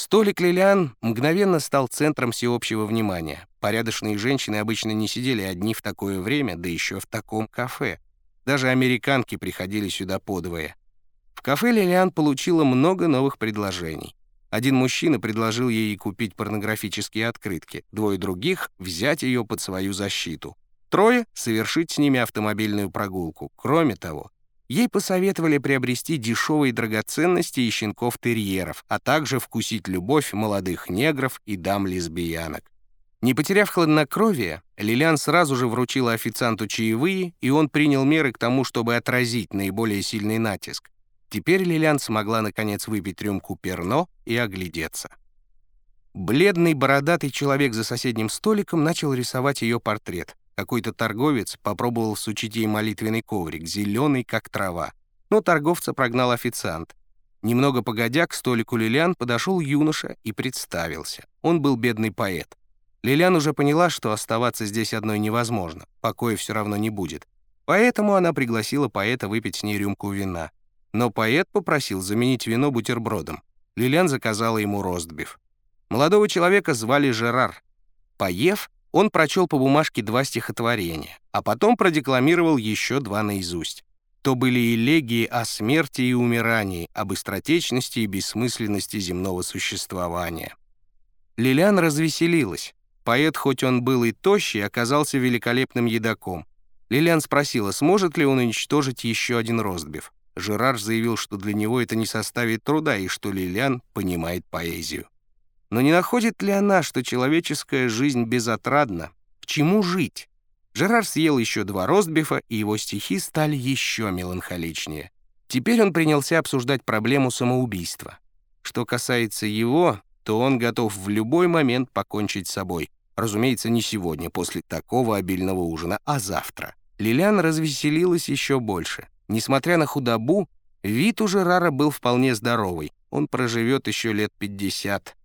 Столик Лилиан мгновенно стал центром всеобщего внимания. Порядочные женщины обычно не сидели одни в такое время, да еще в таком кафе. Даже американки приходили сюда подвое. В кафе Лилиан получила много новых предложений. Один мужчина предложил ей купить порнографические открытки, двое других — взять ее под свою защиту. Трое — совершить с ними автомобильную прогулку. Кроме того, Ей посоветовали приобрести дешевые драгоценности и щенков-терьеров, а также вкусить любовь молодых негров и дам-лесбиянок. Не потеряв хладнокровие, Лилиан сразу же вручила официанту чаевые, и он принял меры к тому, чтобы отразить наиболее сильный натиск. Теперь Лилиан смогла наконец выпить рюмку перно и оглядеться. Бледный бородатый человек за соседним столиком начал рисовать ее портрет. Какой-то торговец попробовал сучить ей молитвенный коврик, зеленый, как трава. Но торговца прогнал официант. Немного погодя, к столику Лилиан подошел юноша и представился. Он был бедный поэт. Лилиан уже поняла, что оставаться здесь одной невозможно, покоя все равно не будет. Поэтому она пригласила поэта выпить с ней рюмку вина. Но поэт попросил заменить вино бутербродом. Лилиан заказала ему ростбиф. Молодого человека звали Жерар. Поев, он прочел по бумажке два стихотворения, а потом продекламировал еще два наизусть. То были элегии о смерти и умирании, об быстротечности и бессмысленности земного существования. Лилиан развеселилась. Поэт, хоть он был и тощий, оказался великолепным едоком. Лилиан спросила, сможет ли он уничтожить еще один ростбиф. Жерар заявил, что для него это не составит труда и что Лилиан понимает поэзию. Но не находит ли она, что человеческая жизнь безотрадна? К чему жить? Жерар съел еще два ростбифа, и его стихи стали еще меланхоличнее. Теперь он принялся обсуждать проблему самоубийства. Что касается его, то он готов в любой момент покончить с собой. Разумеется, не сегодня, после такого обильного ужина, а завтра. Лилиан развеселилась еще больше. Несмотря на худобу, вид у Жерара был вполне здоровый. Он проживет еще лет 50.